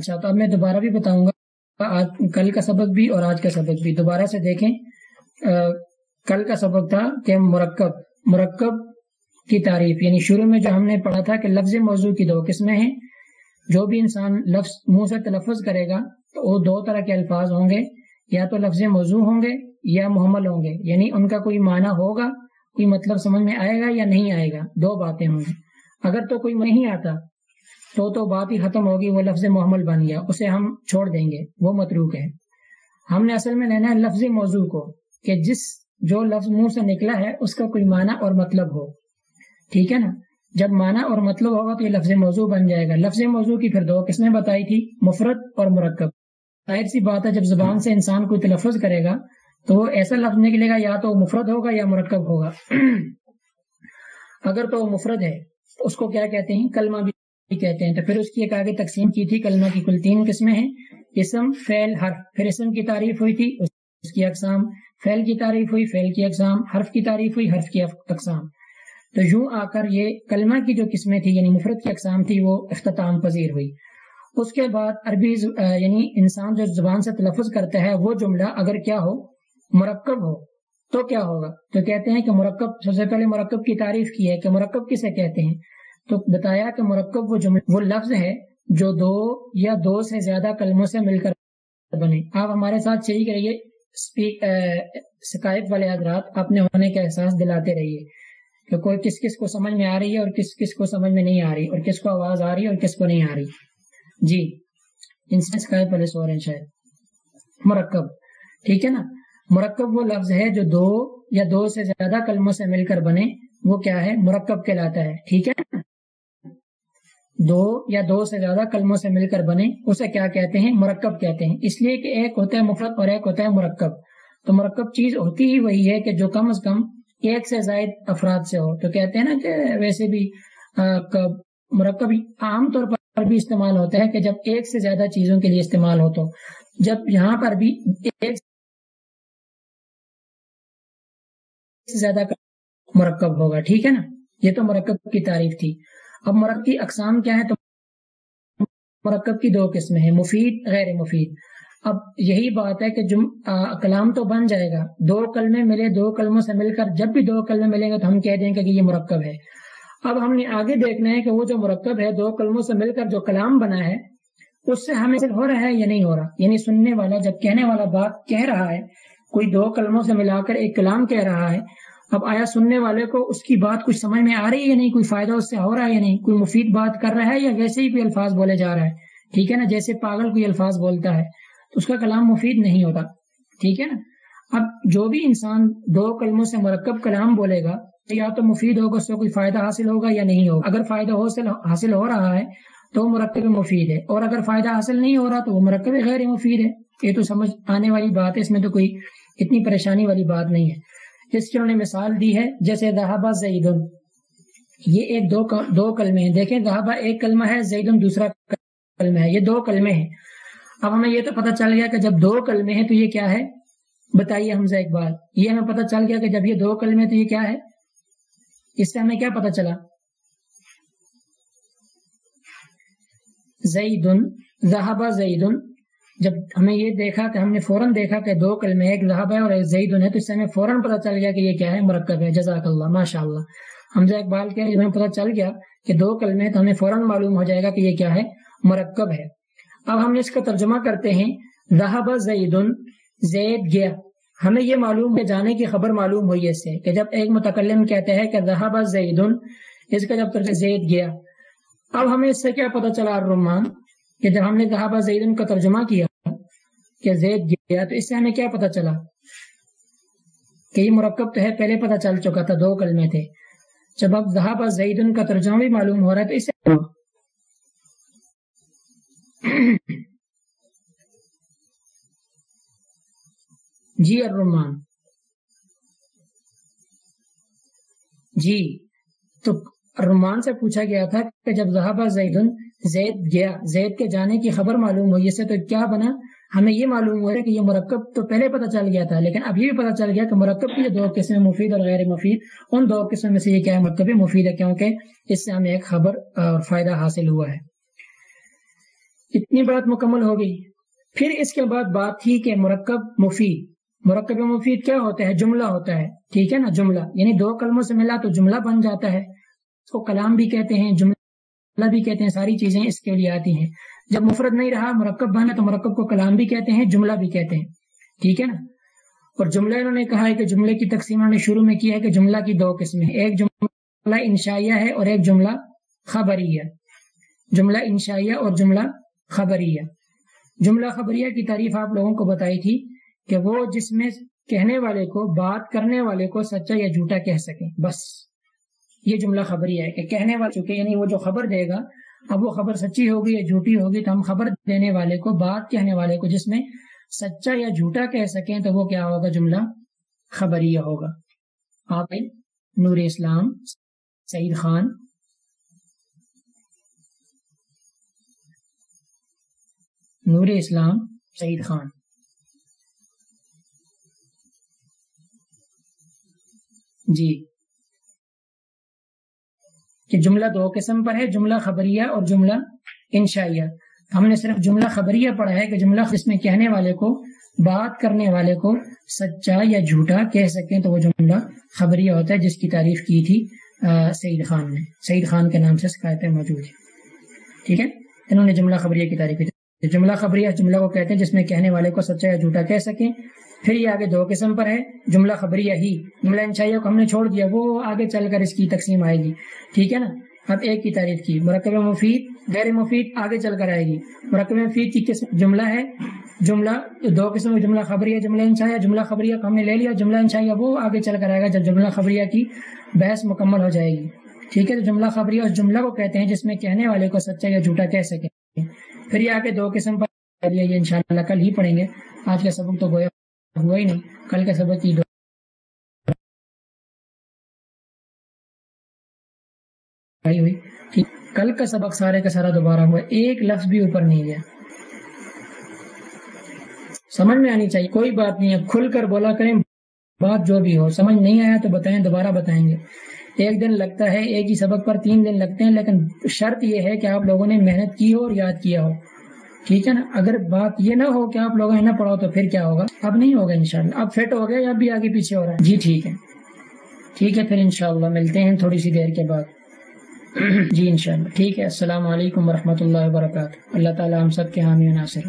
اچھا تو اب میں دوبارہ بھی بتاؤں گا آج کل کا سبق بھی اور آج کا سبق بھی۔ دوبارہ سے دیکھیں کل کا سبق تھا کہ مرکب مرکب کی تعریف۔ یعنی شروع میں جو ہم نے پڑھا تھا کہ لفظ موضوع کی دو قسمیں ہیں۔ جو بھی انسان لفظ منہ سے تلفظ کرے گا تو وہ دو طرح کے الفاظ ہوں گے۔ یا تو لفظ موضوع ہوں گے یا محمل ہوں گے۔ یعنی ان کا کوئی معنی ہوگا، کوئی مطلب سمجھ میں آئے گا یا نہیں آئے گا۔ دو باتیں ہوں گی۔ اگر تو کوئی نہیں آتا تو تو بات ہی ختم ہوگی، وہ لفظ محمل بن گیا، اسے ہم چھوڑ دیں گے، وہ متروک ہے۔ ہم نے اصل میں لینا ہے لفظ موضوع کو، کہ جس جو لفظ منہ سے نکلا ہے، اس کا کوئی معنی اور مطلب ہو۔ ٹھیک ہے نا؟ جب معنی اور مطلب ہوگا تو یہ لفظ موضوع بن جائے گا۔ لفظ موضوع کی پھر دو قسمیں بتائی تھی مفرت اور مرکب۔ ظاہر سی بات ہے، جب زبان سے انسان کوئی تلفظ کرے گا، تو وہ ایسا لفظ نکلے گا، یا تو مفرد ہوگا یا مرکب ہوگا۔ اگر تو مفرد ہے تو اس کو کیا کہتے ہیں؟ کلمہ بھی کہتے ہیں۔ تو پھر اس کی ایک آگے تقسیم کی تھی، کلمہ کی کل تین قسمیں ہیں۔ اسم فعل، حرف۔ پھر اسم کی تعریف ہوئی تھی، اس کی اقسام۔ فعل کی تعریف ہوئی، فعل کی اقسام۔ حرف کی تعریف ہوئی، حرف کی اقسام۔ تو یوں آ کر یہ کلمہ کی جو قسمیں تھی یعنی مفرد کی اقسام تھی، وہ اختتام پذیر ہوئی۔ اس کے بعد عربی یعنی انسان جو زبان سے تلفظ کرتا ہے، وہ جملہ اگر کیا ہو، مرکب ہو، تو کیا ہوگا؟ تو کہتے ہیں کہ مرکب، سب سے پہلے مرکب کی تعریف کی ہے، کہ مرکب کسے کہتے ہیں؟ تو بتایا کہ مرکب وہ جملہ وہ لفظ ہے جو دو یا دو سے زیادہ کلموں سے مل کر بنے۔ آپ ہمارے ساتھ شریک رہیے شکایت والے حضرات، اپنے ہونے کا احساس دلاتے رہیے کہ کوئی کس کس کو سمجھ میں آ رہی ہے اور کس کس کو سمجھ میں نہیں آ رہی اور کس کو آواز آ رہی ہے اور کس کو نہیں آ رہی۔ جی ان سے شکایت والے سو رہے ہیں شاید۔ مرکب، ٹھیک ہے نا؟ مرکب وہ لفظ ہے جو دو یا دو سے زیادہ کلموں سے مل کر بنے۔ وہ کیا ہے؟ مرکب کہلاتا ہے۔ ٹھیک ہے؟ دو یا دو سے زیادہ کلموں سے مل کر بنے اسے کیا کہتے ہیں؟ مرکب کہتے ہیں۔ اس لیے کہ ایک ہوتا ہے مفرت اور ایک ہوتا ہے مرکب۔ تو مرکب چیز ہوتی ہی وہی ہے کہ جو کم از کم ایک سے زائد افراد سے ہو۔ تو کہتے ہیں نا کہ ویسے بھی مرکب عام طور پر بھی استعمال ہوتا ہے کہ جب ایک سے زیادہ چیزوں کے لیے استعمال ہو تو۔ جب یہاں پر بھی ایک سے زیادہ مرکب ہوگا، ٹھیک ہے نا؟ یہ تو مرکب کی تعریف تھی۔ اب مرکب کی اقسام کیا ہے تو مرکب کی دو قسمیں ہیں، مفید، غیر مفید۔ اب یہی بات ہے کہ جم کلام تو بن جائے گا۔ دو کلمے ملے، دو کلموں سے مل کر جب بھی دو کلمے ملیں گے تو ہم کہہ دیں گے کہ یہ مرکب ہے۔ اب ہم نے آگے دیکھنا ہے کہ وہ جو مرکب ہے، دو کلموں سے مل کر جو کلام بنا ہے، اس سے ہمیں ہو رہا ہے یا نہیں ہو رہا؟ یعنی سننے والا، جب کہنے والا بات کہہ رہا ہے، کوئی دو کلموں سے ملا کر ایک کلام کہہ رہا ہے اب آیا سننے والے کو اس کی بات کچھ سمجھ میں آ رہی ہے یا نہیں؟ کوئی فائدہ اس سے ہو رہا ہے یا نہیں؟ کوئی مفید بات کر رہا ہے یا ویسے ہی کوئی الفاظ بولے جا رہا ہے؟ ٹھیک ہے نا؟ جیسے پاگل کوئی الفاظ بولتا ہے، تو اس کا کلام مفید نہیں ہوتا۔ ٹھیک ہے نا؟ اب جو بھی انسان دو کلموں سے مرکب کلام بولے گا یا تو مفید ہوگا، اس سے کوئی فائدہ حاصل ہوگا یا نہیں ہوگا۔ اگر فائدہ حاصل ہو رہا ہے، تو وہ مرکب مفید ہے۔ اور اگر فائدہ حاصل نہیں ہو رہا، تو وہ مرکب غیر مفید ہے۔ یہ تو سمجھ آنے والی بات ہے، اس میں تو کوئی اتنی پریشانی والی بات نہیں ہے۔ جس کی انہوں نے مثال دی ہے، جیسے دہابا زیدن۔ یہ ایک دو دو کلمے ہیں۔ دیکھیں دہابا ایک کلمہ ہے، زیدن دوسرا کلمہ ہے۔ یہ دو کلمے ہیں۔ اب ہمیں یہ تو پتہ چل گیا کہ جب دو کلمے ہیں تو یہ کیا ہے؟ بتائیے حمزہ اقبال۔ یہ ہمیں پتہ چل گیا کہ جب یہ دو کلمے تو یہ کیا ہے؟ اس سے ہمیں کیا پتہ چلا؟ زیدن زہبا زیدن۔ جب ہمیں یہ دیکھا کہ ہم نے فوراً دیکھا کہ دو کلمے ایک زہبا ہے اور ایک زیدن ہے تو اس سے ہمیں فوراً پتہ چل گیا کہ یہ کیا ہے، مرکب ہے۔ جزاک اللہ ماشاء اللہ حمزہ اقبال کے ہمیں پتہ چل گیا کہ دو کلمے تو ہمیں فوراً معلوم ہو جائے گا کہ یہ کیا ہے، مرکب ہے۔ اب ہم اس کا ترجمہ کرتے ہیں رہب زید زید گیا۔ ہمیں یہ معلوم ہے، جانے کی خبر معلوم ہوئی اس سے کہ جب ایک متکلم کہتے ہیں کہ رہب زید اس کا جب ترجمہ زید گیا۔ اب ہمیں اس سے کیا پتہ چلا الرحمان کہ جب ہم نے رہب زید کا ترجمہ کیا کہ زید گیا تو اس سے ہمیں کیا پتہ چلا؟ کہ یہ مرکب تو ہے، پہلے پتہ چل چکا تھا، دو کلمے تھے۔ جب اب ذہاب زید کا ترجمہ بھی معلوم ہو رہا ہے تو اس سے جی الرحمان جی تو رمان سے پوچھا گیا تھا کہ جب زہابہ زید زید گیا، زید کے جانے کی خبر معلوم ہوئی سے تو کیا بنا؟ ہمیں یہ معلوم ہوا ہے کہ یہ مرکب تو پہلے پتہ چل گیا تھا، لیکن اب یہ بھی پتہ چل گیا کہ مرکب کی دو قسمیں مفید اور غیر مفید، ان دو قسموں میں سے یہ کیا ہے؟ مرکب مفید ہے، کیونکہ اس سے ہمیں ایک خبر اور فائدہ حاصل ہوا ہے۔ اتنی بات مکمل ہو گئی۔ پھر اس کے بعد بات تھی کہ مرکب مفید۔ مرکب مفید کیا ہوتا ہے؟ جملہ ہوتا ہے۔ ٹھیک ہے نا؟ جملہ یعنی دو کلموں سے ملا تو جملہ بن جاتا ہے۔ اس کو کلام بھی کہتے ہیں، جملہ بھی کہتے ہیں ساری چیزیں اس کے لیے آتی ہیں۔ جب مفرد نہیں رہا، مرکب بنا تو مرکب کو کلام بھی کہتے ہیں، جملہ بھی کہتے ہیں۔ ٹھیک ہے نا؟ اور جملہ انہوں نے کہا ہے کہ جملے کی تقسیم انہوں نے شروع میں کیا ہے کہ جملہ کی دو قسمیں ایک جملہ انشائیہ ہے اور ایک جملہ خبریہ۔ جملہ انشائیہ اور جملہ خبریہ۔ جملہ خبریہ کی تعریف آپ لوگوں کو بتائی تھی کہ وہ جس میں کہنے والے کو، بات کرنے والے کو سچا یا جھوٹا کہہ سکے بس۔ یہ جملہ خبری ہے کہ کہنے والے چکے یعنی وہ جو خبر دے گا، اب وہ خبر سچی ہوگی یا جھوٹی ہوگی تو ہم خبر دینے والے کو، بات کہنے والے کو جس میں سچا یا جھوٹا کہہ سکیں تو وہ کیا ہوگا؟ جملہ خبری ہوگا۔ آپ نور اسلام، سعید خان۔ نور اسلام، سعید خان۔ جی۔ کہ جملہ دو قسم پر ہے، جملہ خبریہ اور جملہ انشائیہ۔ ہم نے صرف جملہ خبریہ پڑھا ہے کہ جملہ جس میں کہنے والے کو، بات کرنے والے کو سچا یا جھوٹا کہہ سکیں تو وہ جملہ خبریہ ہوتا ہے، جس کی تعریف کی تھی سعید خان نے۔ سعید خان کے نام سے شکایتیں موجود ہیں۔ ٹھیک ہے؟ انہوں نے جملہ خبریہ کی تعریف کی جملہ خبریہ جملہ کو کہتے ہیں جس میں کہنے والے کو سچا یا جھوٹا کہہ سکیں۔ پھر یہ آگے دو قسم پر ہے۔ جملہ خبریہ ہی جملہ انشائیہ کو ہم نے چھوڑ دیا، وہ آگے چل کر اس کی تقسیم آئے گی۔ ٹھیک ہے نا؟ اب ایک کی تعریف کی۔ مرکب مفید، غیر مفید آگے چل کر آئے گی۔ مرکب مفید کی قسم، جملہ ہے۔ جملہ، دو قسم، جملہ خبریہ، جملہ انشائیہ جملہ خبریہ کو ہم نے لے لیا، جملہ انشائیہ وہ آگے چل کر آئے گا جب جملہ خبریہ کی بحث مکمل ہو جائے گی۔ ٹھیک ہے، تو جملہ خبریہ اس جملہ کو کہتے ہیں جس میں کہنے والے کو سچا یا جھوٹا کہہ سکیں۔ پھر یہ آگے دو قسم پر یہ انشاءاللہ کل ہی پڑھیں گے۔ آج کا سبق تو گویا ہوا ہی نہیں۔ کل کا سبق کی ہوئی۔ کل کا سبق سارے کا سارا دوبارہ ہوا ایک لفظ بھی اوپر نہیں گیا۔ سمجھ میں آنی چاہیے۔ کوئی بات نہیں ہے۔ کھل کر بولا کریں، بات جو بھی ہو۔ سمجھ نہیں آیا تو بتائیں، دوبارہ بتائیں گے۔ ایک دن لگتا ہے، ایک ہی سبق پر تین دن لگتے ہیں، لیکن شرط یہ ہے کہ آپ لوگوں نے محنت کی ہو اور یاد کیا ہو۔ ٹھیک ہے نا؟ اگر بات یہ نہ ہو کہ آپ لوگوں نے نہ پڑھاؤ تو پھر کیا ہوگا؟ اب نہیں ہوگا انشاءاللہ۔ اب فٹ ہو گیا اب بھی آگے پیچھے ہو رہا ہے؟ جی ٹھیک ہے۔ ٹھیک ہے، پھر انشاءاللہ ملتے ہیں تھوڑی سی دیر کے بعد۔ جی انشاءاللہ۔ ٹھیک ہے، السلام علیکم ورحمۃ اللہ وبرکاتہ۔ اللہ تعالیٰ ہم سب کے حامی ناصر۔